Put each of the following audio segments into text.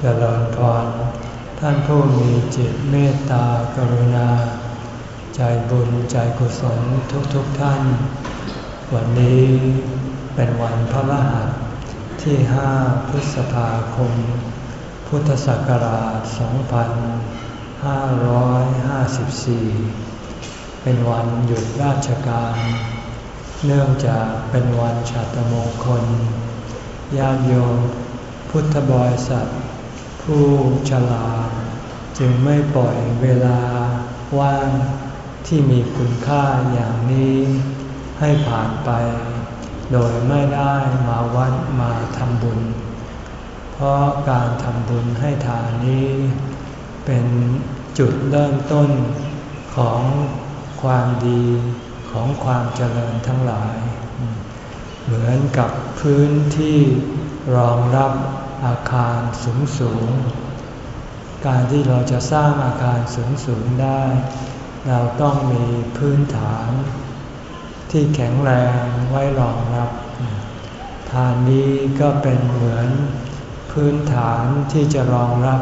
เจริญพร ท่านผู้มีจิตเมตตากรุณา ใจบุญใจกุศลทุกๆทท่าน วันนี้เป็นวันพระรหัสที่ห้าพฤษภาคม พุทธศักราช 2554 เป็นวันหยุดราชการ เนื่องจากเป็นวันชาตมงคลญาติโยมพุทธบริษัท ผู้ฉลาดจึงไม่ปล่อยเวลาว่างที่มีคุณค่าอย่างนี้ให้ผ่านไป โดยไม่ได้มาวัดมาทำบุญ เพราะการทำบุญให้ทานนี้ เป็นจุดเริ่มต้นของความดีของความเจริญทั้งหลาย เหมือนกับพื้นที่รองรับ อาคารสูงสูง การที่เราจะสร้างอาคารสูงสูงได้ เราต้องมีพื้นฐาน ที่แข็งแรงไว้รองรับ ฐานนี้ก็เป็นเหมือนพื้นฐานที่จะรองรับ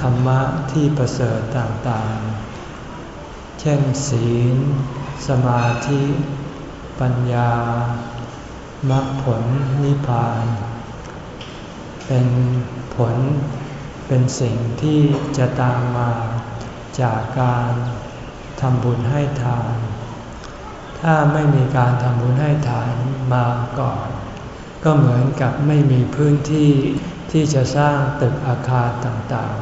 ธรรมะที่ประเสริฐต่างๆ เช่นศีล สมาธิ ปัญญามรรคผลนิพพาน เป็นผลเป็นสิ่งที่จะตามมาจากการทำบุญให้ทาน ถ้าไม่มีการทำบุญให้ทานมาก่อน ก็เหมือนกับไม่มีพื้นที่ที่จะสร้างตึกอาคารต่าง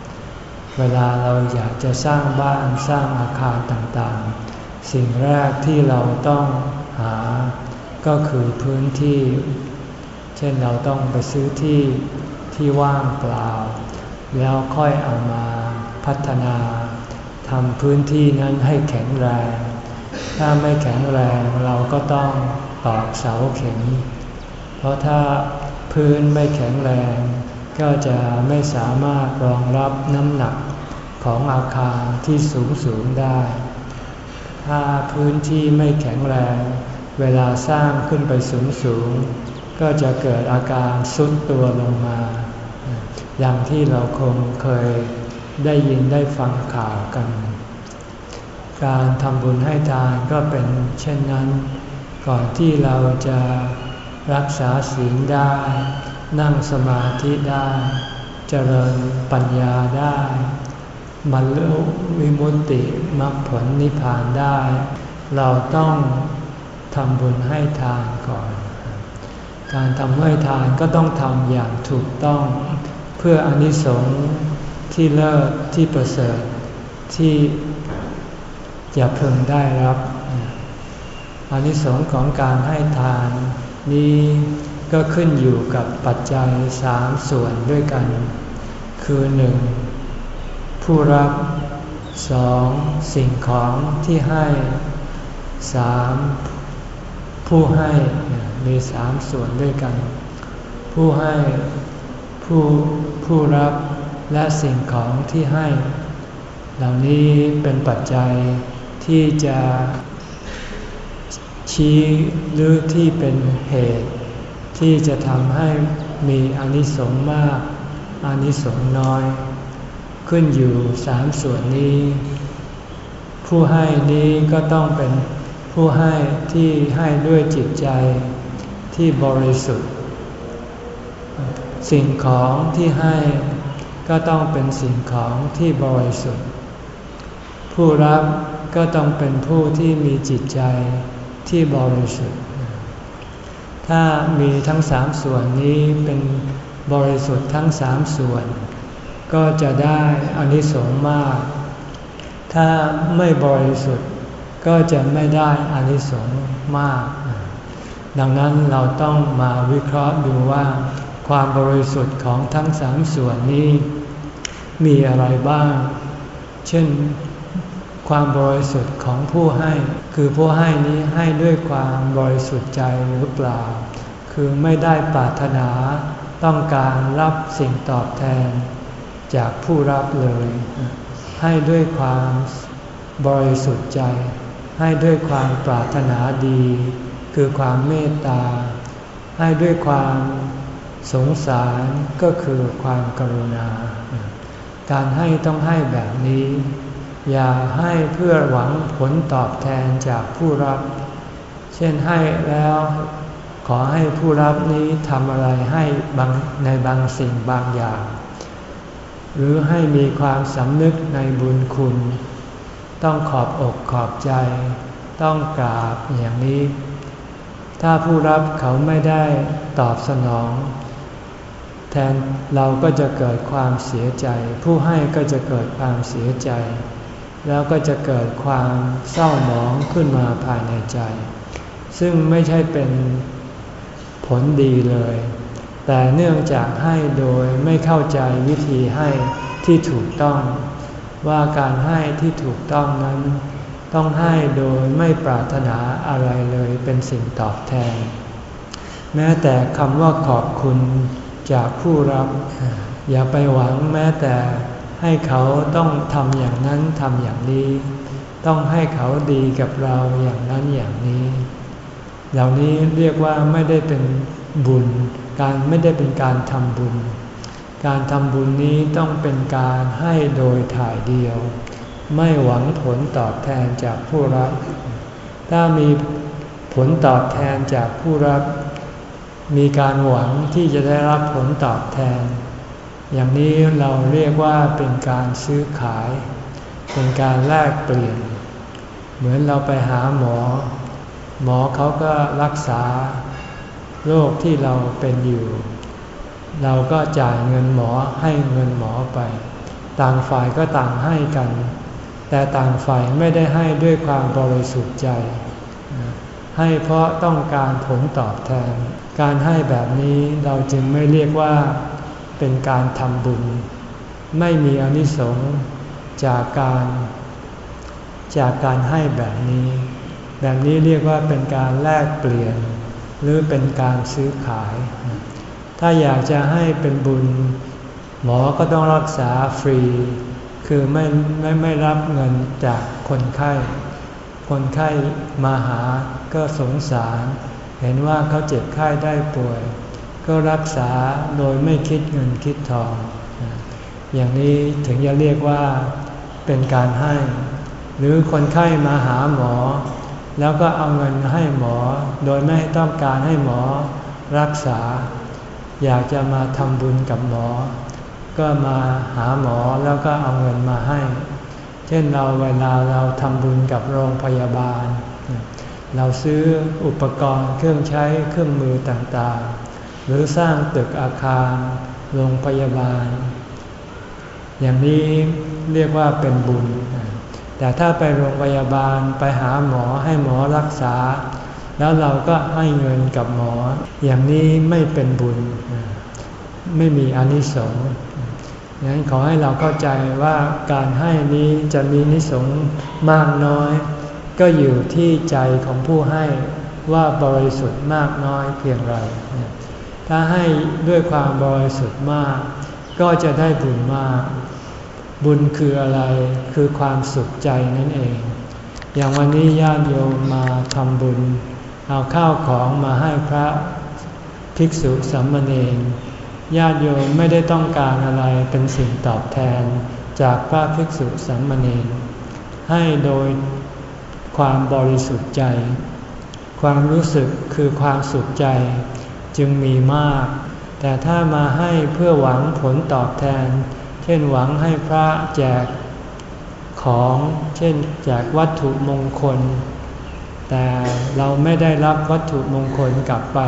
ๆ เวลาเราอยากจะสร้างบ้านสร้างอาคารต่างๆ สิ่งแรกที่เราต้องหาก็คือพื้นที่ เช่นเราต้องไปซื้อที่ที่ว่างเปล่า แล้วค่อยเอามาพัฒนาทำพื้นที่นั้นให้แข็งแรง ถ้าไม่แข็งแรงเราก็ต้องตอกเสาเข็ม เพราะถ้าพื้นไม่แข็งแรง ก็จะไม่สามารถรองรับน้ำหนักของอาคารที่สูงสูงได้ ถ้าพื้นที่ไม่แข็งแรง เวลาสร้างขึ้นไปสูงสูง ก็จะเกิดอาการสุดตัวลงมา อย่างที่เราคงเคยได้ยินได้ฟังข่าวกัน การทำบุญให้ทานก็เป็นเช่นนั้น ก่อนที่เราจะรักษาศีลได้ นั่งสมาธิได้ เจริญปัญญาได้บรรลุวิมุตติมรรคผลนิพพานได้ เราต้องทำบุญให้ทานก่อน การทำให้ทานก็ต้องทำอย่างถูกต้อง เพื่ออนิสงส์ที่เลิศที่ประเสริฐที่จะพึงได้รับอนิสงส์ของการให้ทานนี้ก็ขึ้นอยู่กับปัจจัยสามส่วนด้วยกัน คือหนึ่งผู้รับสองสิ่งของที่ให้สามผ ผู้ให้มีสามส่วนด้วยกัน ผู้ให้ผู้ผู้รับและสิ่งของที่ให้ เหล่านี้เป็นปัจจัยที่จะชี้หรือที่เป็นเหตุ ที่จะทำให้มีอนิสงส์มากอนิสงส์น้อย ขึ้นอยู่สามส่วนนี้ ผู้ให้นี้ก็ต้องเป็น ผู้ให้ที่ให้ด้วยจิตใจที่บริสุทธิ์ สิ่งของที่ให้ก็ต้องเป็นสิ่งของที่บริสุทธิ์ ผู้รับก็ต้องเป็นผู้ที่มีจิตใจที่บริสุทธิ์ ถ้ามีทั้งสามส่วนนี้เป็นบริสุทธิ์ทั้งสามส่วน ก็จะได้อนิสงส์มาก ถ้าไม่บริสุทธิ์ ก็จะไม่ได้อานิสงส์มาก ดังนั้นเราต้องมาวิเคราะห์ดูว่า ความบริสุทธิ์ของทั้งสามส่วนนี้ มีอะไรบ้าง เช่น ความบริสุทธิ์ของผู้ให้ คือผู้ให้นี้ให้ด้วยความบริสุทธิ์ใจหรือเปล่า คือไม่ได้ปรารถนาต้องการรับสิ่งตอบแทน จากผู้รับเลย ให้ด้วยความบริสุทธิ์ใจ ให้ด้วยความปรารถนาดี คือความเมตตา ให้ด้วยความสงสารก็คือความกรุณา การให้ต้องให้แบบนี้ อย่าให้เพื่อหวังผลตอบแทนจากผู้รับ เช่นให้แล้วขอให้ผู้รับนี้ทำอะไรให้บางในบางสิ่งบางอย่าง หรือให้มีความสำนึกในบุญคุณ ต้องขอบอกขอบใจ ต้องกราบอย่างนี้ ถ้าผู้รับเขาไม่ได้ตอบสนอง แทนเราก็จะเกิดความเสียใจ ผู้ให้ก็จะเกิดความเสียใจ แล้วก็จะเกิดความเศร้าหมองขึ้นมาภายในใจ ซึ่งไม่ใช่เป็นผลดีเลย แต่เนื่องจากให้โดยไม่เข้าใจวิธีให้ที่ถูกต้อง ว่าการให้ที่ถูกต้องนั้น ต้องให้โดยไม่ปรารถนาอะไรเลยเป็นสิ่งตอบแทน แม้แต่คำว่าขอบคุณจากผู้รับ อย่าไปหวังแม้แต่ให้เขาต้องทำอย่างนั้นทำอย่างนี้ ต้องให้เขาดีกับเราอย่างนั้นอย่างนี้ เหล่านี้เรียกว่าไม่ได้เป็นบุญ การไม่ได้เป็นการทำบุญ การทำบุญนี้ต้องเป็นการให้โดยถ่ายเดียว ไม่หวังผลตอบแทนจากผู้รับ ถ้ามีผลตอบแทนจากผู้รับ มีการหวังที่จะได้รับผลตอบแทน อย่างนี้เราเรียกว่าเป็นการซื้อขาย เป็นการแลกเปลี่ยน เหมือนเราไปหาหมอ หมอเขาก็รักษาโรคที่เราเป็นอยู่ เราก็จ่ายเงินหมอให้เงินหมอไป ต่างฝ่ายก็ต่างให้กัน แต่ต่างฝ่ายไม่ได้ให้ด้วยความบริสุทธิ์ใจ ให้เพราะต้องการผลตอบแทน การให้แบบนี้เราจึงไม่เรียกว่าเป็นการทำบุญ ไม่มีอนิสงส์จากการ จากการให้แบบนี้ แบบนี้เรียกว่าเป็นการแลกเปลี่ยน หรือเป็นการซื้อขาย ถ้าอยากจะให้เป็นบุญ หมอก็ต้องรักษาฟรี คือไม่ไม่ไม่รับเงินจากคนไข้ คนไข้มาหาก็สงสาร เห็นว่าเขาเจ็บไข้ได้ป่วย ก็รักษาโดยไม่คิดเงินคิดทอง อย่างนี้ถึงจะเรียกว่าเป็นการให้ หรือคนไข้มาหาหมอ แล้วก็เอาเงินให้หมอ โดยไม่ต้องการให้หมอรักษา อยากจะมาทำบุญกับหมอ ก็มาหาหมอแล้วก็เอาเงินมาให้ เช่นเราเวลาเราทำบุญกับโรงพยาบาล เราซื้ออุปกรณ์เครื่องใช้เครื่องมือต่างๆ หรือสร้างตึกอาคารโรงพยาบาล อย่างนี้เรียกว่าเป็นบุญ แต่ถ้าไปโรงพยาบาลไปหาหมอให้หมอรักษา แล้วเราก็ให้เงินกับหมอ อย่างนี้ไม่เป็นบุญ ไม่มีอนิสงส์ดังนั้นขอให้เราเข้าใจว่าการให้นี้จะมีนิสงส์มากน้อย ก็อยู่ที่ใจของผู้ให้ว่าบริสุทธิ์มากน้อยเพียงไร ถ้าให้ด้วยความบริสุทธิ์มาก ก็จะได้บุญมาก บุญคืออะไร คือความสุขใจนั่นเอง อย่างวันนี้ญาติโยมมาทำบุญ เอาข้าวของมาให้พระภิกษุสัมมเนร ญาติโยมไม่ได้ต้องการอะไรเป็นสิ่งตอบแทนจากพระภิกษุสัมมเนรให้โดยความบริสุทธิ์ใจ ความรู้สึกคือความสุขใจจึงมีมาก แต่ถ้ามาให้เพื่อหวังผลตอบแทน เช่นหวังให้พระแจกของ เช่นแจกวัตถุมงคล แต่เราไม่ได้รับวัตถุมงคลกลับไป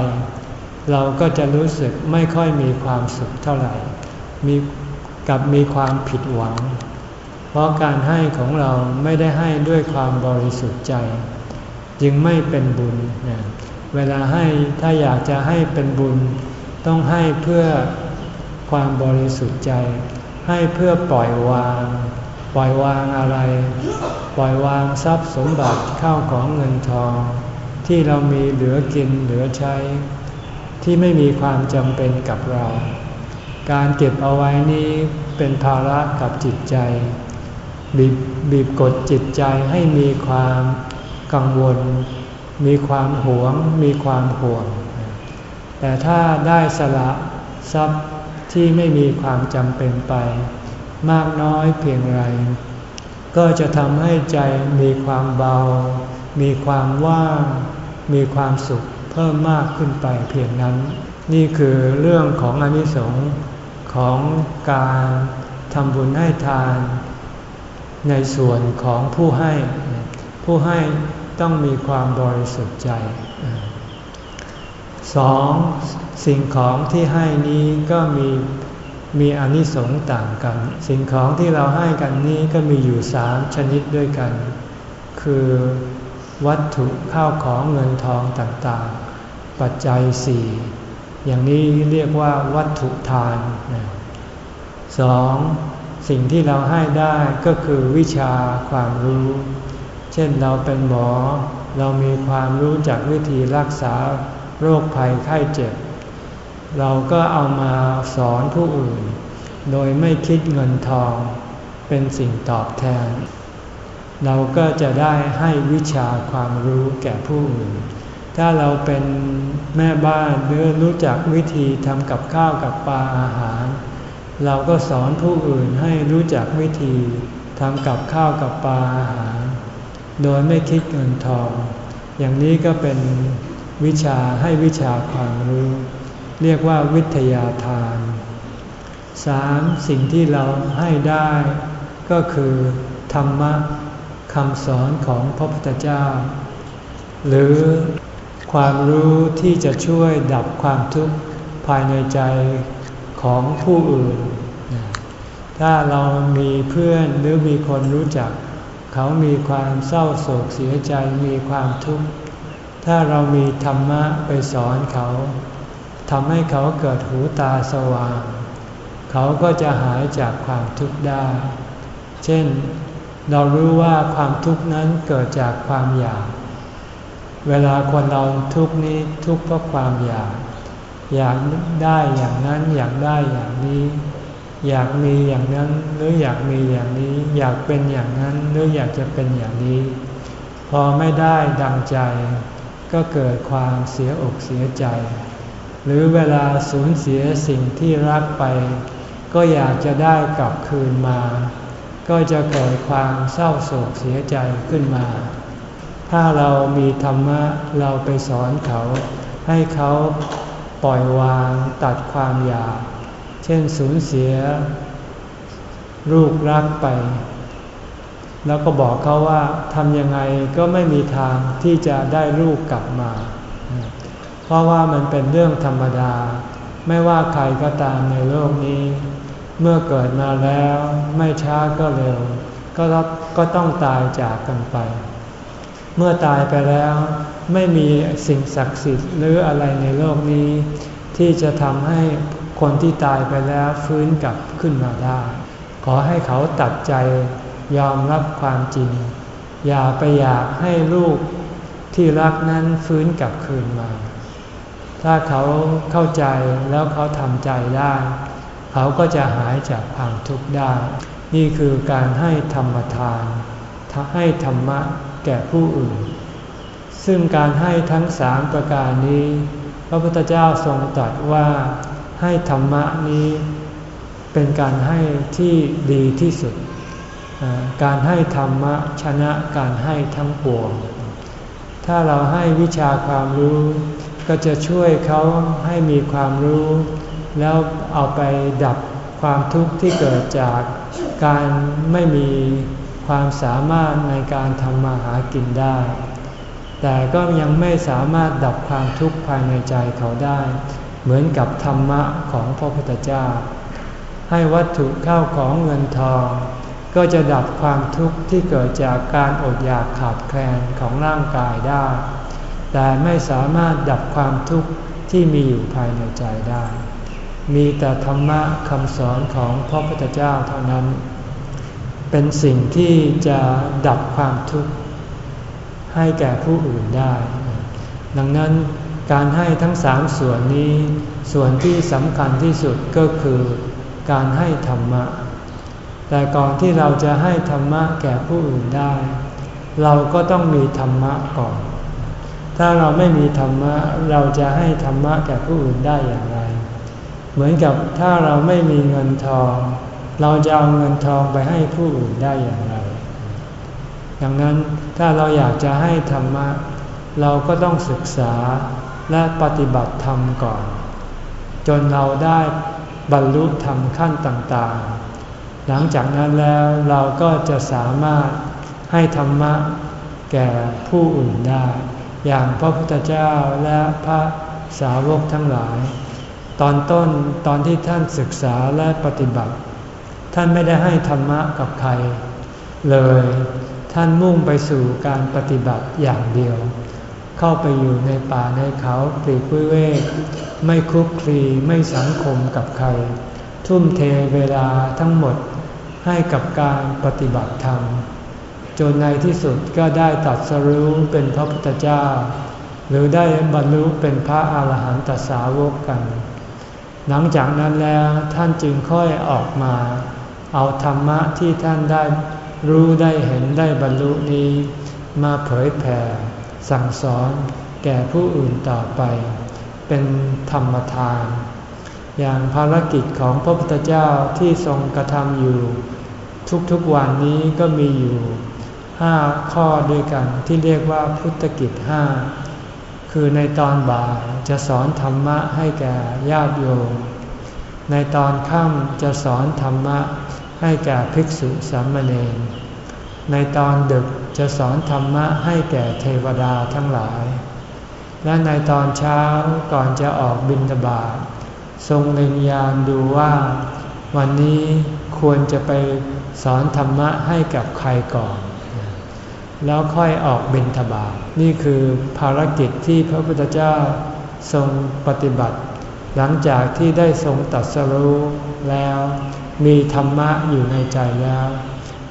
เราก็จะรู้สึกไม่ค่อยมีความสุขเท่าไหร่ มีกับมีความผิดหวัง เพราะการให้ของเราไม่ได้ให้ด้วยความบริสุทธิ์ใจ จึงไม่เป็นบุญนะเวลาให้ถ้าอยากจะให้เป็นบุญ ต้องให้เพื่อความบริสุทธิ์ใจ ให้เพื่อปล่อยวาง ปล่อยวางอะไร ปล่อยวางทรัพย์สมบัติเข้าของเงินทอง ที่เรามีเหลือกินเหลือใช้ ที่ไม่มีความจำเป็นกับเรา การเก็บเอาไว้นี้เป็นภาระกับจิตใจ บีบบีบกดจิตใจให้มีความกังวล มีความหวง มีความห่วง แต่ถ้าได้สละทรัพย์ที่ไม่มีความจำเป็นไป มากน้อยเพียงไร ก็จะทำให้ใจมีความเบา มีความว่าง มีความสุข พิ่มมากขึ้นไปเพียงนั้น นี่คือเรื่องของอนิสงส์ของการทำบุญให้ทาน ในส่วนของผู้ให้ ผู้ให้ต้องมีความบริสุทธิ์ใจสองสิ่งของที่ให้นี้ก็มีมีอนิสงส์ต่างกัน สิ่งของที่เราให้กันนี้ก็มีอยู่สามชนิดด้วยกัน คือวัตถุข้าวของเงินทองต่างๆ ปัจจัยสี่อย่างนี้เรียกว่าวัตถุทานสองสิ่งที่เราให้ได้ก็คือวิชาความรู้ เช่นเราเป็นหมอ เรามีความรู้จากวิธีรักษาโรคภัยไข้เจ็บ เราก็เอามาสอนผู้อื่น โดยไม่คิดเงินทอง เป็นสิ่งตอบแทน เราก็จะได้ให้วิชาความรู้แก่ผู้อื่น ถ้าเราเป็นแม่บ้านหรือรู้จักวิธีทำกับข้าวกับปลาอาหาร เราก็สอนผู้อื่นให้รู้จักวิธีทำกับข้าวกับปลาอาหาร โดยไม่คิดเงินทอง อย่างนี้ก็เป็นวิชาให้วิชาความรู้ เรียกว่าวิทยาทานสามสิ่งที่เราให้ได้ ก็คือธรรมะคำสอนของพระพุทธเจ้า หรือ ความรู้ที่จะช่วยดับความทุกข์ภายในใจของผู้อื่น ถ้าเรามีเพื่อนหรือมีคนรู้จัก เขามีความเศร้าโศกเสียใจมีความทุกข์ ถ้าเรามีธรรมะไปสอนเขาทำให้เขาเกิดหูตาสว่าง เขาก็จะหายจากความทุกข์ได้ เช่น เรารู้ว่าความทุกข์นั้นเกิดจากความอยาก เวลาคนเราทุกนี้ทุกเพราะความอยาก อยากได้อย่างนั้นอยากได้อย่างนี้ อยากมีอย่างนั้นหรืออยากมีอย่างนี้ อยากเป็นอย่างนั้นหรืออยากจะเป็นอย่างนี้ พอไม่ได้ดังใจ ก็เกิดความเสียอกเสียใจ หรือเวลาสูญเสียสิ่งที่รักไป ก็อยากจะได้กลับคืนมา ก็จะเกิดความเศร้าโศกเสียใจขึ้นมา ถ้าเรามีธรรมะเราไปสอนเขา ให้เขาปล่อยวางตัดความอยาก เช่นสูญเสียลูกรักไป แล้วก็บอกเขาว่าทำยังไงก็ไม่มีทางที่จะได้ลูกกลับมา เพราะว่ามันเป็นเรื่องธรรมดา ไม่ว่าใครก็ตามในโลกนี้ เมื่อเกิดมาแล้วไม่ช้าก็เร็ว ก็ก็ต้องตายจากกันไป เมื่อตายไปแล้วไม่มีสิ่งศักดิ์สิทธิ์หรืออะไรในโลกนี้ ที่จะทำให้คนที่ตายไปแล้วฟื้นกลับขึ้นมาได้ ขอให้เขาตัดใจยอมรับความจริง อย่าไปอยากให้ลูกที่รักนั้นฟื้นกลับคืนมา ถ้าเขาเข้าใจแล้วเขาทำใจได้ เขาก็จะหายจากความทุกข์ได้ นี่คือการให้ธรรมทานให้ธรรมะ แก่ผู้อื่น ซึ่งการให้ทั้งสามประการนี้ พระพุทธเจ้าทรงตรัสว่าให้ธรรมะนี้เป็นการให้ที่ดีที่สุด การให้ธรรมะชนะการให้ทั้งปวง ถ้าเราให้วิชาความรู้ ก็จะช่วยเขาให้มีความรู้ แล้วเอาไปดับความทุกข์ที่เกิดจากการไม่มี ความสามารถในการทำมาหากินได้ แต่ก็ยังไม่สามารถดับความทุกข์ภายในใจเขาได้ เหมือนกับธรรมะของพระพุทธเจ้า ให้วัตถุข้าวของเงินทอง ก็จะดับความทุกข์ที่เกิดจากการอดอยากขาดแคลนของร่างกายได้ แต่ไม่สามารถดับความทุกข์ที่มีอยู่ภายในใจได้ มีแต่ธรรมะคำสอนของพระพุทธเจ้าเท่านั้น เป็นสิ่งที่จะดับความทุกข์ให้แก่ผู้อื่นได้ ดังนั้นการให้ทั้งสามส่วนนี้ ส่วนที่สำคัญที่สุดก็คือการให้ธรรมะ แต่ก่อนที่เราจะให้ธรรมะแก่ผู้อื่นได้ เราก็ต้องมีธรรมะก่อน ถ้าเราไม่มีธรรมะเราจะให้ธรรมะแก่ผู้อื่นได้อย่างไร เหมือนกับถ้าเราไม่มีเงินทอง เราจะเอาเงินทองไปให้ผู้อื่นได้อย่างไร ดังนั้นถ้าเราอยากจะให้ธรรมะ เราก็ต้องศึกษาและปฏิบัติธรรมก่อน จนเราได้บรรลุธรรมขั้นต่างๆ หลังจากนั้นแล้วเราก็จะสามารถให้ธรรมะแก่ผู้อื่นได้ อย่างพระพุทธเจ้าและพระสาวกทั้งหลาย ตอนต้นตอนที่ท่านศึกษาและปฏิบัติ ท่านไม่ได้ให้ธรรมะกับใคร เลย ท่านมุ่งไปสู่การปฏิบัติอย่างเดียว เข้าไปอยู่ในป่าในเขาปลีกวิเวกไม่คุกคลีไม่สังคมกับใคร ทุ่มเทเวลาทั้งหมดให้กับการปฏิบัติธรรม จนในที่สุดก็ได้ตัดสรู้เป็นพระพุทธเจ้า หรือได้บรรลุเป็นพระอาหารหันตสาวกกัน หลังจากนั้นแล้วท่านจึงค่อยออกมา เอาธรรมะที่ท่านได้รู้ได้เห็นได้บรรลุนี้ มาเผยแผ่ สั่งสอนแก่ผู้อื่นต่อไป เป็นธรรมทาน อย่างภารกิจของพระพุทธเจ้าที่ทรงกระทำอยู่ ทุกๆวันนี้ก็มีอยู่ห้าข้อด้วยกันที่เรียกว่าพุทธกิจห้าคือในตอนบ่ายจะสอนธรรมะให้แก่ญาติโยมในตอนค่ำจะสอนธรรมะ ให้แก่ภิกษุสามเณร ในตอนดึกจะสอนธรรมะให้แก่เทวดาทั้งหลาย และในตอนเช้าก่อนจะออกบินทบาททรงเล็งยานดูว่า วันนี้ควรจะไปสอนธรรมะให้กับใครก่อน แล้วค่อยออกบินทบาทนี่คือภารกิจที่พระพุทธเจ้าทรงปฏิบัติ หลังจากที่ได้ทรงตัดสรู้แล้ว มีธรรมะอยู่ในใจแล้ว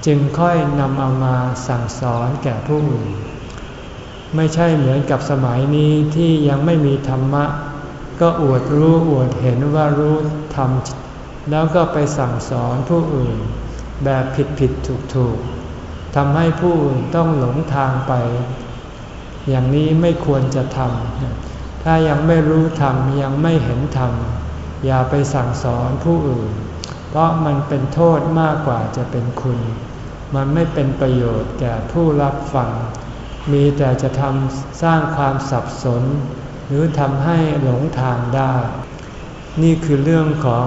จึงค่อยนำเอามาสั่งสอนแก่ผู้อื่น ไม่ใช่เหมือนกับสมัยนี้ที่ยังไม่มีธรรมะ ก็อวดรู้อวดเห็นว่ารู้ทำแล้วก็ไปสั่งสอนผู้อื่น แบบผิดผิดถูกถูกทำให้ผู้อื่นต้องหลงทางไป อย่างนี้ไม่ควรจะทำถ้ายังไม่รู้ธรรมยังไม่เห็นธรรมอย่าไปสั่งสอนผู้อื่น เพราะมันเป็นโทษมากกว่าจะเป็นคุณ มันไม่เป็นประโยชน์แก่ผู้รับฟัง มีแต่จะทำสร้างความสับสน หรือทำให้หลงทางได้ นี่คือเรื่องของ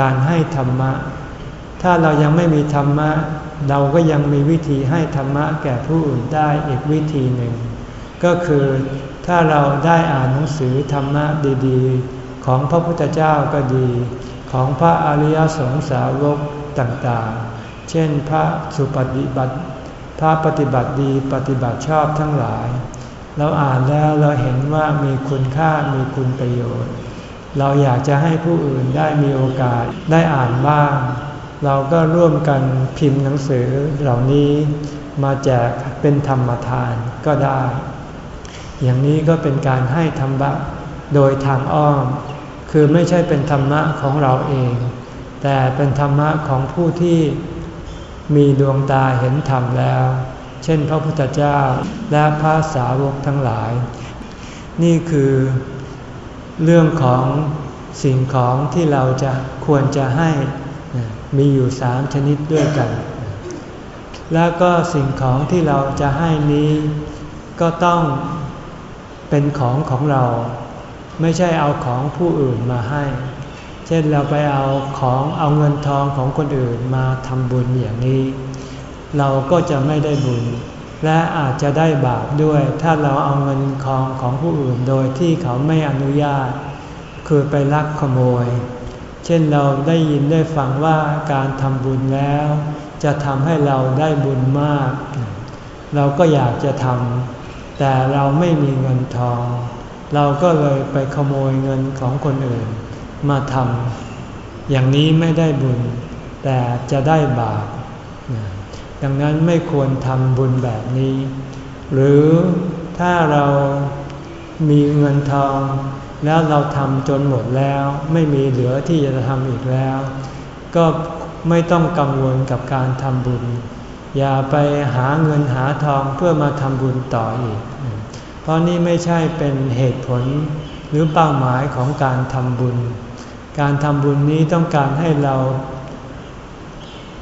การให้ธรรมะ ถ้าเรายังไม่มีธรรมะ เราก็ยังมีวิธีให้ธรรมะแก่ผู้อื่นได้อีกวิธีหนึ่ง ก็คือถ้าเราได้อ่านหนังสือธรรมะดี ๆ ของพระพุทธเจ้าก็ดี ของพระอริยสงสาวกต่างๆ เช่นพระสุปฏิบัติ พระปฏิบัติดีปฏิบัติชอบทั้งหลาย เราอ่านแล้วเราเห็นว่ามีคุณค่ามีคุณประโยชน์ เราอยากจะให้ผู้อื่นได้มีโอกาสได้อ่านบ้าง เราก็ร่วมกันพิมพ์หนังสือเหล่านี้มาแจกเป็นธรรมทานก็ได้ อย่างนี้ก็เป็นการให้ธรรมะโดยทางอ้อม คือไม่ใช่เป็นธรรมะของเราเอง แต่เป็นธรรมะของผู้ที่มีดวงตาเห็นธรรมแล้ว เช่นพระพุทธเจ้าและพระสาวกทั้งหลาย นี่คือเรื่องของสิ่งของที่เราจะควรจะให้มีอยู่สามชนิดด้วยกัน แล้วก็สิ่งของที่เราจะให้นี้ ก็ต้องเป็นของของเรา ไม่ใช่เอาของผู้อื่นมาให้ เช่นเราไปเอาของเอาเงินทองของคนอื่นมาทำบุญอย่างนี้ เราก็จะไม่ได้บุญ และอาจจะได้บาปด้วย ถ้าเราเอาเงินทองของผู้อื่นโดยที่เขาไม่อนุญาต คือไปลักขโมย เช่นเราได้ยินได้ฟังว่าการทำบุญแล้ว จะทำให้เราได้บุญมาก เราก็อยากจะทำแต่เราไม่มีเงินทอง เราก็เลยไปขโมยเงินของคนอื่นมาทำอย่างนี้ไม่ได้บุญ แต่จะได้บาปดังนั้นไม่ควรทำบุญแบบนี้ หรือถ้าเรามีเงินทอง แล้วเราทำจนหมดแล้ว ไม่มีเหลือที่จะทำอีกแล้ว ก็ไม่ต้องกังวลกับการทำบุญ อย่าไปหาเงินหาทองเพื่อมาทำบุญต่ออีก ราะนี่ไม่ใช่เป็นเหตุผลหรือเป้าหมายของการทำบุญ การทำบุญนี้ต้องการให้เรา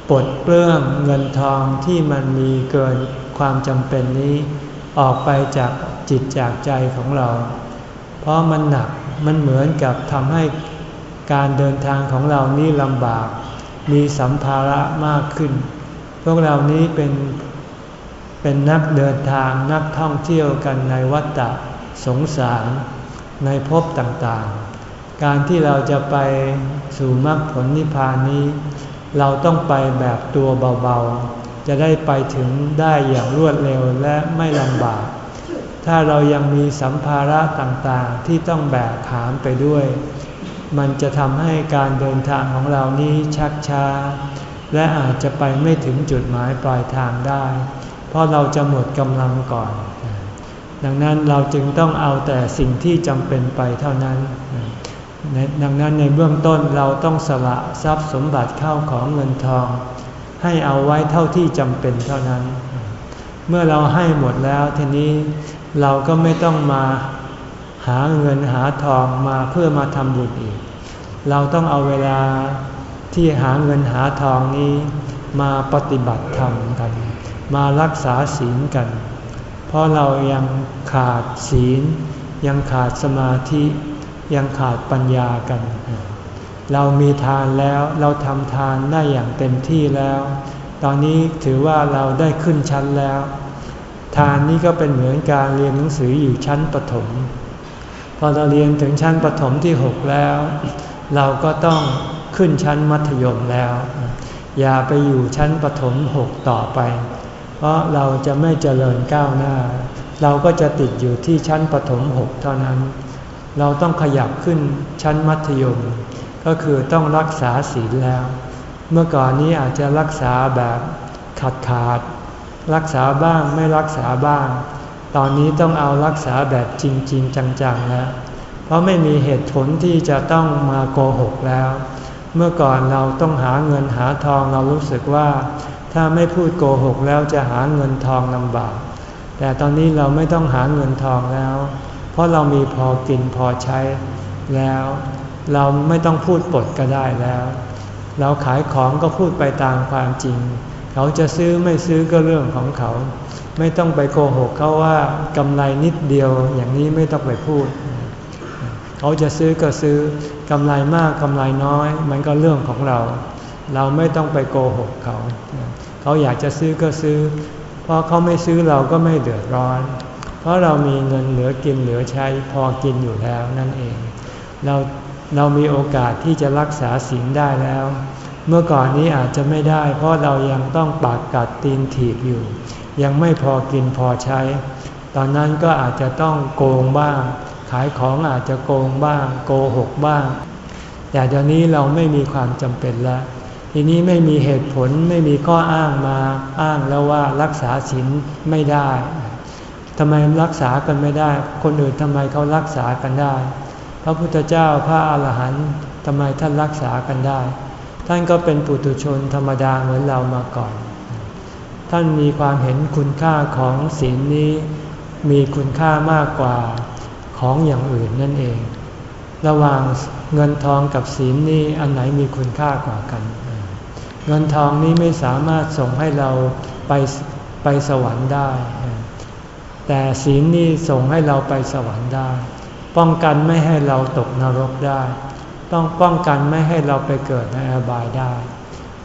ปลดเปลื้องเงินทองที่มันมีเกินความจำเป็นนี้ ออกไปจากจิตจากใจของเรา เพราะมันหนักมันเหมือนกับทำให้การเดินทางของเรานี้ลำบาก มีสัมภาระมากขึ้น พวกเรานี้เป็น เป็นนักเดินทางนักท่องเที่ยวกันในวัฏฏะสงสารในภพต่างๆ การที่เราจะไปสู่มรรคผลนิพพานนี้ เราต้องไปแบบตัวเบาๆ จะได้ไปถึงได้อย่างรวดเร็วและไม่ลำบาก ถ้าเรายังมีสัมภาระต่างๆที่ต้องแบกขามไปด้วย มันจะทำให้การเดินทางของเรานี้ชักช้า และอาจจะไปไม่ถึงจุดหมายปลายทางได้ เพราะเราจะหมดกำลังก่อน ดังนั้นเราจึงต้องเอาแต่สิ่งที่จำเป็นไปเท่านั้น ดังนั้นในเบื้องต้นเราต้องสละทรัพย์สมบัติเข้าของเงินทอง ให้เอาไว้เท่าที่จำเป็นเท่านั้น เมื่อเราให้หมดแล้วทีนี้เราก็ไม่ต้องมาหาเงินหาทองมาเพื่อมาทำบุญอีก เราต้องเอาเวลาที่หาเงินหาทองนี้มาปฏิบัติธรรมกัน มารักษาศีลกัน เพราะเรายังขาดศีล ยังขาดสมาธิยังขาดปัญญากัน เรามีทานแล้วเราทำทานได้อย่างเต็มที่แล้ว ตอนนี้ถือว่าเราได้ขึ้นชั้นแล้ว ทานนี้ก็เป็นเหมือนการเรียนหนังสืออยู่ชั้นปฐมพอเราเรียนถึงชั้นปฐมที่หกแล้ว เราก็ต้องขึ้นชั้นมัธยมแล้ว อย่าไปอยู่ชั้นปฐมหกต่อไป เพราะเราจะไม่เจริญก้าวหน้า เราก็จะติดอยู่ที่ชั้นปฐมหกเท่านั้น เราต้องขยับขึ้นชั้นมัธยม ก็คือต้องรักษาศีลแล้ว เมื่อก่อนนี้อาจจะรักษาแบบขาดขาด รักษาบ้างไม่รักษาบ้าง ตอนนี้ต้องเอารักษาแบบจริงๆจังๆแล้ว เพราะไม่มีเหตุผลที่จะต้องมาโกหกแล้ว เมื่อก่อนเราต้องหาเงินหาทองเรารู้สึกว่า ถ้าไม่พูดโกหกแล้วจะหาเงินทองลำบาก แต่ตอนนี้เราไม่ต้องหาเงินทองแล้ว เพราะเรามีพอกินพอใช้แล้ว เราไม่ต้องพูดปดก็ได้แล้ว เราขายของก็พูดไปตามความจริง เขาจะซื้อไม่ซื้อก็เรื่องของเขา ไม่ต้องไปโกหกเขาว่ากำไรนิดเดียวอย่างนี้ไม่ต้องไปพูด เขาจะซื้อก็ซื้อกำไรมากกำไรน้อย มันก็เรื่องของเรา เราไม่ต้องไปโกหกเขา เขาอยากจะซื้อก็ซื้อ เพราะเขาไม่ซื้อเราก็ไม่เดือดร้อน เพราะเรามีเงินเหลือกินเหลือใช้พอกินอยู่แล้วนั่นเอง เราเรามีโอกาสที่จะรักษาศีลได้แล้ว เมื่อก่อนนี้อาจจะไม่ได้ เพราะเรายังต้องปากกัดตีนถีบอยู่ ยังไม่พอกินพอใช้ ตอนนั้นก็อาจจะต้องโกงบ้าง ขายของอาจจะโกงบ้าง โกหกบ้าง แต่เดี๋ยวนี้เราไม่มีความจำเป็นแล้ว ทีนี้ไม่มีเหตุผลไม่มีข้ออ้างมาอ้างแล้วว่ารักษาศีลไม่ได้ทำไมรักษากันไม่ได้ คนอื่นทำไมเขารักษากันได้ พระพุทธเจ้าพระอาหารหันต์ทำไมท่านรักษากันได้ ท่านก็เป็นปุถุชนธรรมดาเหมือนเรามาก่อน ท่านมีความเห็นคุณค่าของศีลนี้ มีคุณค่ามากกว่าของอย่างอื่นนั่นเอง ระหว่างเงินทองกับศีลนี้อันไหนมีคุณค่ากว่ากัน เงินทองนี้ไม่สามารถส่งให้เราไปไปสวรรค์ได้ แต่ศีลนี่ส่งให้เราไปสวรรค์ได้ ป้องกันไม่ให้เราตกนรกได้ ต้องป้องกันไม่ให้เราไปเกิดในอบายได้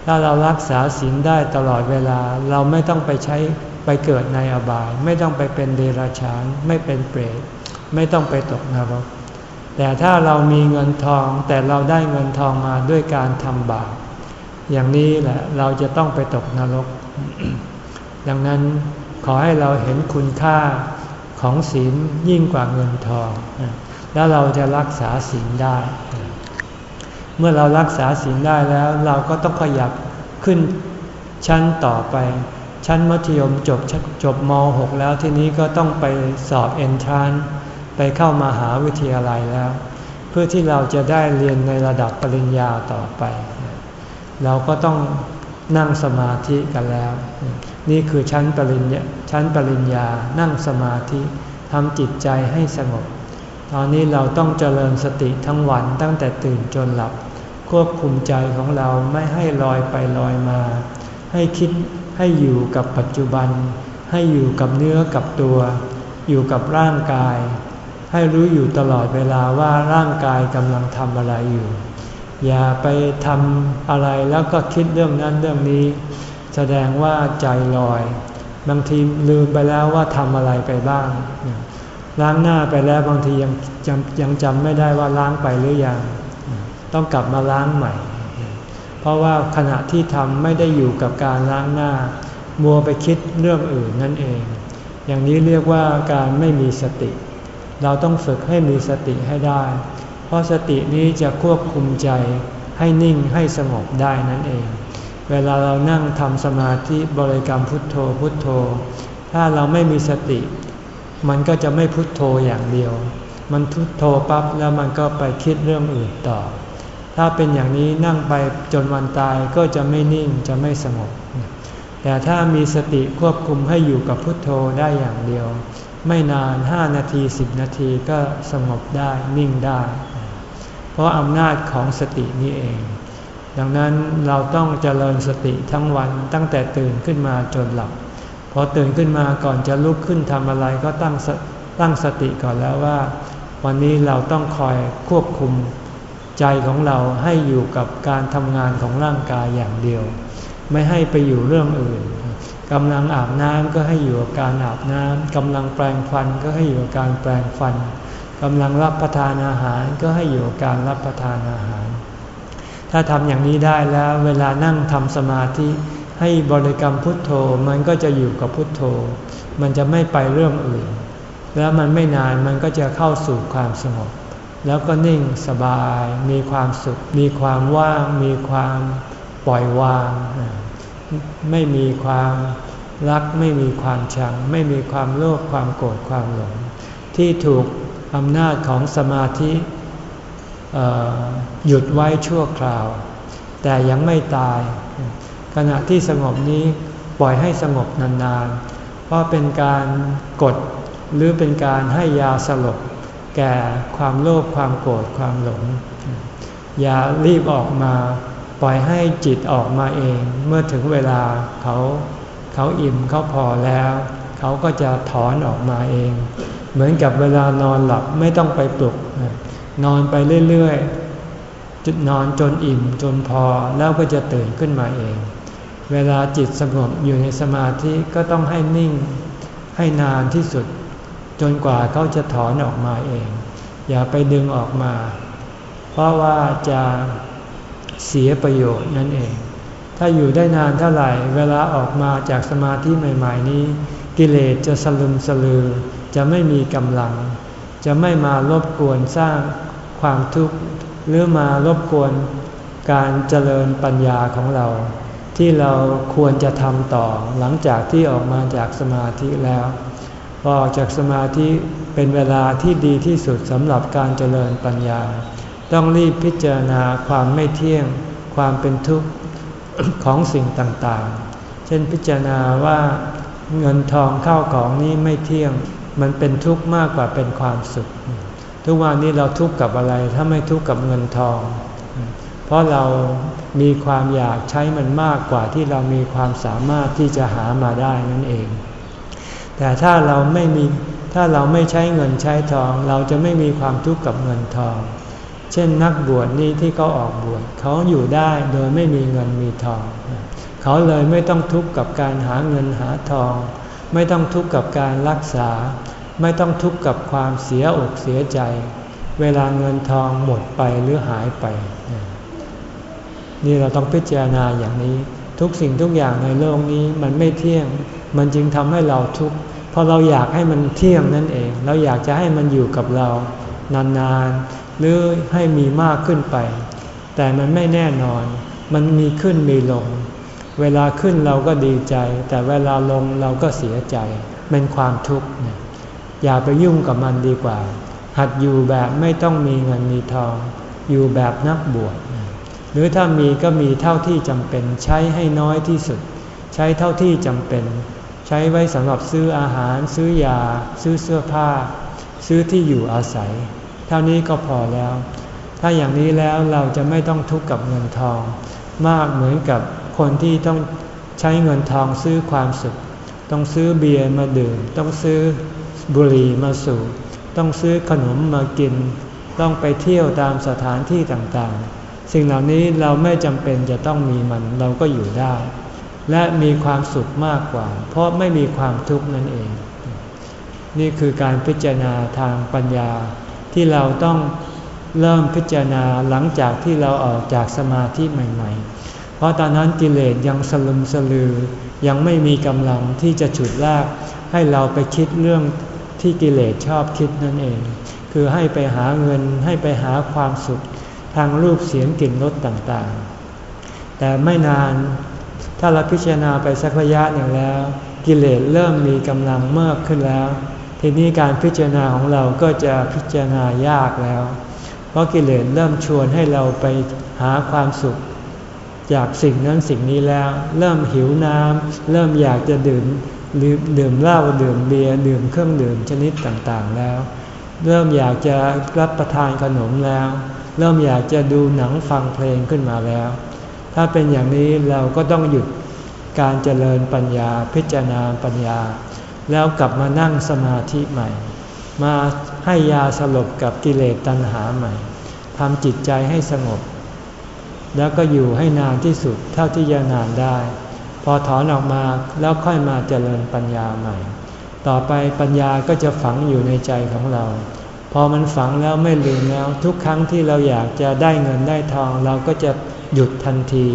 ถ้าเรารักษาศีลได้ตลอดเวลาเราไม่ต้องไปใช้ไปเกิดในอบาย ไม่ต้องไปเป็นเดรัจฉานไม่เป็นเปรตไม่ต้องไปตกนรก แต่ถ้าเรามีเงินทองแต่เราได้เงินทองมาด้วยการทำบาป อย่างนี้แหละเราจะต้องไปตกนรก ดังนั้นขอให้เราเห็นคุณค่าของศีลยิ่งกว่าเงินทอง แล้วเราจะรักษาศีลได้ เมื่อเรารักษาศีลได้แล้ว เราก็ต้องขยับขึ้นชั้นต่อไป ชั้นมัธยมจบจบม .6 แล้วทีนี้ก็ต้องไปสอบเอนทรานไปเข้ามาหาวิทยาลัยแล้ว เพื่อที่เราจะได้เรียนในระดับปริญญาต่อไป เราก็ต้องนั่งสมาธิกันแล้ว นี่คือชั้นปริญญาชั้นปริญญานั่งสมาธิทำจิตใจให้สงบ ตอนนี้เราต้องเจริญสติทั้งวันตั้งแต่ตื่นจนหลับ ควบคุมใจของเราไม่ให้ลอยไปลอยมา ให้คิดให้อยู่กับปัจจุบัน ให้อยู่กับเนื้อกับตัว อยู่กับร่างกาย ให้รู้อยู่ตลอดเวลาว่าร่างกายกำลังทำอะไรอยู่ อย่าไปทำอะไรแล้วก็คิดเรื่องนั้นเรื่องนี้ แสดงว่าใจลอย บางทีลืมไปแล้วว่าทำอะไรไปบ้าง ล้างหน้าไปแล้วบางทียังจำยังจำไม่ได้ว่าล้างไปหรือยัง ต้องกลับมาล้างใหม่ เพราะว่าขณะที่ทำไม่ได้อยู่กับการล้างหน้า มัวไปคิดเรื่องอื่นนั่นเอง อย่างนี้เรียกว่าการไม่มีสติ เราต้องฝึกให้มีสติให้ได้ ราะสตินี้จะควบคุมใจให้นิ่งให้สงบได้นั่นเอง เวลาเรานั่งทำสมาธิบริกรรมพุทโธพุทโธ ถ้าเราไม่มีสติ มันก็จะไม่พุทโธอย่างเดียว มันพุทโธปั๊บแล้วมันก็ไปคิดเรื่องอื่นต่อ ถ้าเป็นอย่างนี้นั่งไปจนวันตายก็จะไม่นิ่งจะไม่สงบ แต่ถ้ามีสติควบคุมให้อยู่กับพุทโธได้อย่างเดียว ไม่นานห้านาทีสิบนาทีก็สงบได้นิ่งได้ เพราะอำนาจของสตินี้เอง ดังนั้นเราต้องเจริญสติทั้งวันตั้งแต่ตื่นขึ้นมาจนหลับ พอตื่นขึ้นมาก่อนจะลุกขึ้นทำอะไรก็ตั้งตั้งสติก่อนแล้วว่า วันนี้เราต้องคอยควบคุมใจของเราให้อยู่กับการทำงานของร่างกายอย่างเดียว ไม่ให้ไปอยู่เรื่องอื่นกำลังอาบน้ำก็ให้อยู่กับการอาบน้ำกำลังแปรงฟันก็ให้อยู่กับการแปรงฟัน กำลังรับประทานอาหารก็ให้อยู่การรับประทานอาหาร ถ้าทำอย่างนี้ได้แล้วเวลานั่งทำสมาธิให้บริกรรมพุทโธมันก็จะอยู่กับพุทโธ มันจะไม่ไปเรื่องอื่น แล้วมันไม่นานมันก็จะเข้าสู่ความสงบ แล้วก็นิ่งสบาย มีความสุข มีความว่าง มีความปล่อยวาง ไม่มีความรัก ไม่มีความชัง ไม่มีความโลภความโกรธความหลง ที่ถูก อำนาจของสมาธิหยุดไว้ชั่วคราว แต่ยังไม่ตาย ขณะที่สงบนี้ปล่อยให้สงบนานๆ เพราะเป็นการกดหรือเป็นการให้ยาสลบแก่ความโลภความโกรธความหลง อย่ารีบออกมา ปล่อยให้จิตออกมาเอง เมื่อถึงเวลาเขาเขาอิ่มเขาพอแล้ว เขาก็จะถอนออกมาเอง เหมือนกับเวลานอนหลับไม่ต้องไปปลุก นอนไปเรื่อยๆจุดนอนจนอิ่มจนพอแล้วก็จะตื่นขึ้นมาเอง เวลาจิตสงบอยู่ในสมาธิก็ต้องให้นิ่งให้นานที่สุด จนกว่าเขาจะถอนออกมาเอง อย่าไปดึงออกมา เพราะว่าจะเสียประโยชน์นั่นเอง ถ้าอยู่ได้นานเท่าไหร่ เวลาออกมาจากสมาธิใหม่ ๆ นี้ กิเลสจะสลึมสลือ จะไม่มีกำลัง จะไม่มารบกวนสร้างความทุกข์หรือมารบกวนการเจริญปัญญาของเรา ที่เราควรจะทำต่อหลังจากที่ออกมาจากสมาธิแล้วพอออกจากสมาธิเป็นเวลาที่ดีที่สุดสำหรับการเจริญปัญญา ต้องรีบพิจารณาความไม่เที่ยง ความเป็นทุกข์ของสิ่งต่างๆ เช่นพิจารณาว่าเงินทองเข้าของนี้ไม่เที่ยง มันเป็นทุกข์มากกว่าเป็นความสุข ทุกวันนี้เราทุกข์กับอะไรถ้าไม่ทุกข์กับเงินทอง เพราะเรามีความอยากใช้มันมากกว่าที่เรามีความสามารถที่จะหามาได้นั่นเอง แต่ถ้าเราไม่มีถ้าเราไม่ใช้เงินใช้ทอง เราจะไม่มีความทุกข์กับเงินทอง เช่นนักบวชนี้ที่เขาออกบวชเขาอยู่ได้โดยไม่มีเงินมีทอง เขาเลยไม่ต้องทุกข์กับการหาเงินหาทอง ไม่ต้องทุกข์กับการรักษา ไม่ต้องทุกข์กับความเสียอกเสียใจ เวลาเงินทองหมดไปหรือหายไป นี่เราต้องพิจารณาอย่างนี้ ทุกสิ่งทุกอย่างในโลกนี้มันไม่เที่ยง มันจึงทำให้เราทุกข์เพราะเราอยากให้มันเที่ยงนั่นเอง เราอยากจะให้มันอยู่กับเรา นานๆ หรือให้มีมากขึ้นไป แต่มันไม่แน่นอน มันมีขึ้นมีลง เวลาขึ้นเราก็ดีใจ แต่เวลาลงเราก็เสียใจ เป็นความทุกข์อย่าไปยุ่งกับมันดีกว่า หัดอยู่แบบไม่ต้องมีเงินมีทอง อยู่แบบนักบวชหรือถ้ามีก็มีเท่าที่จำเป็นใช้ให้น้อยที่สุด ใช้เท่าที่จำเป็น ใช้ไว้สำหรับซื้ออาหาร ซื้อยา ซื้อเสื้อผ้า ซื้อที่อยู่อาศัย เท่านี้ก็พอแล้ว ถ้าอย่างนี้แล้วเราจะไม่ต้องทุกข์กับเงินทอง มากเหมือนกับ คนที่ต้องใช้เงินทองซื้อความสุข ต้องซื้อเบียร์มาดื่ม ต้องซื้อบุหรี่มาสูบต้องซื้อขนมมากิน ต้องไปเที่ยวตามสถานที่ต่างๆ สิ่งเหล่านี้เราไม่จำเป็นจะต้องมีมันเราก็อยู่ได้ และมีความสุขมากกว่า เพราะไม่มีความทุกข์นั่นเอง นี่คือการพิจารณาทางปัญญา ที่เราต้องเริ่มพิจารณาหลังจากที่เราออกจากสมาธิใหม่ ๆ ราะตอนนั้นกิเลสยังสลุมสลือ ยังไม่มีกำลังที่จะฉุดลากให้เราไปคิดเรื่องที่กิเลสชอบคิดนั่นเอง คือให้ไปหาเงินให้ไปหาความสุขทางรูปเสียงกลิ่นรสต่างๆ แต่ไม่นานถ้าเราพิจารณาไปสักระยะหนึ่งแล้ว กิเลสเริ่มมีกำลังเมื่อขึ้นแล้ว ทีนี้การพิจารณาของเราก็จะพิจารณายากแล้ว เพราะกิเลสเริ่มชวนให้เราไปหาความสุข จากสิ่งนั้นสิ่งนี้แล้ว เริ่มหิวน้ำเริ่มอยากจะดื่มดื่มเหล้าดื่มเบียร์ดื่มเครื่องดื่มชนิดต่างๆแล้ว เริ่มอยากจะรับประทานขนมแล้ว เริ่มอยากจะดูหนังฟังเพลงขึ้นมาแล้ว ถ้าเป็นอย่างนี้เราก็ต้องหยุดการเจริญปัญญาพิจารณาปัญญา แล้วกลับมานั่งสมาธิใหม่ มาให้ยาสลบกับกิเลสตัณหาใหม่ทำจิตใจให้สงบ แล้วก็อยู่ให้นานที่สุดเท่าที่จะนานได้ พอถอนออกมาแล้วค่อยมาเจริญปัญญาใหม่ ต่อไปปัญญาก็จะฝังอยู่ในใจของเรา พอมันฝังแล้วไม่ลืมแล้ว ทุกครั้งที่เราอยากจะได้เงินได้ทอง เราก็จะหยุดทันที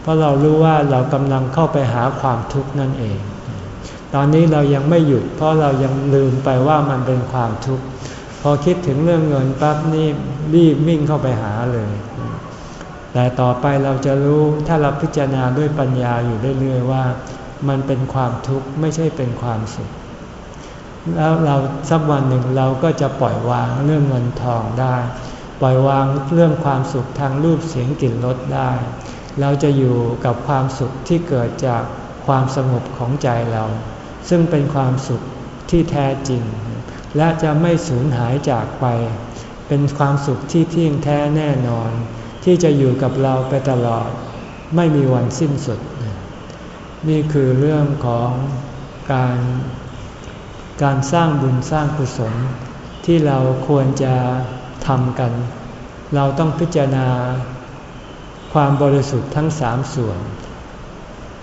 เพราะเรารู้ว่าเรากำลังเข้าไปหาความทุกข์นั่นเอง ตอนนี้เรายังไม่หยุด เพราะเรายังลืมไปว่ามันเป็นความทุกข์พอคิดถึงเรื่องเงินปั๊บนี่รีบวิ่งเข้าไปหาเลย แต่ต่อไปเราจะรู้ถ้าเราพิจารณาด้วยปัญญาอยู่เรื่อยๆว่า มันเป็นความทุกข์ไม่ใช่เป็นความสุข แล้วเราสักวันหนึ่งเราก็จะปล่อยวางเรื่องเงินทองได้ ปล่อยวางเรื่องความสุขทางรูปเสียงกลิ่นรสได้ เราจะอยู่กับความสุขที่เกิดจากความสงบของใจเรา ซึ่งเป็นความสุขที่แท้จริง และจะไม่สูญหายจากไป เป็นความสุขที่เที่ยงแท้แน่นอน ที่จะอยู่กับเราไปตลอด ไม่มีวันสิ้นสุด นี่คือเรื่องของการการสร้างบุญสร้างกุศล ที่เราควรจะทำกัน เราต้องพิจารณาความบริสุทธิ์ทั้งสามส่วน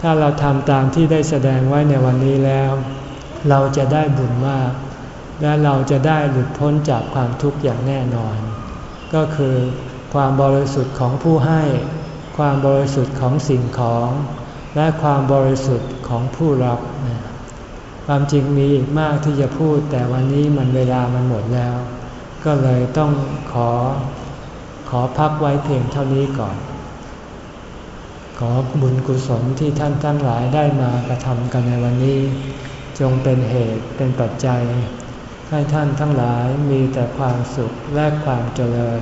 ถ้าเราทำตามที่ได้แสดงไว้ในวันนี้แล้ว เราจะได้บุญมาก และเราจะได้หลุดพ้นจากความทุกข์อย่างแน่นอน ก็คือ ความบริสุทธิ์ของผู้ให้ ความบริสุทธิ์ของสิ่งของ และความบริสุทธิ์ของผู้รับ ความจริงมีอีกมากที่จะพูดแต่วันนี้มันเวลามันหมดแล้ว ก็เลยต้องขอขอพักไว้เพียงเท่านี้ก่อน ขอบุญกุศลที่ท่านทั้งหลายได้มากระทำกันในวันนี้ จงเป็นเหตุเป็นปัจจัย ให้ท่านทั้งหลายมีแต่ความสุขและความเจริญ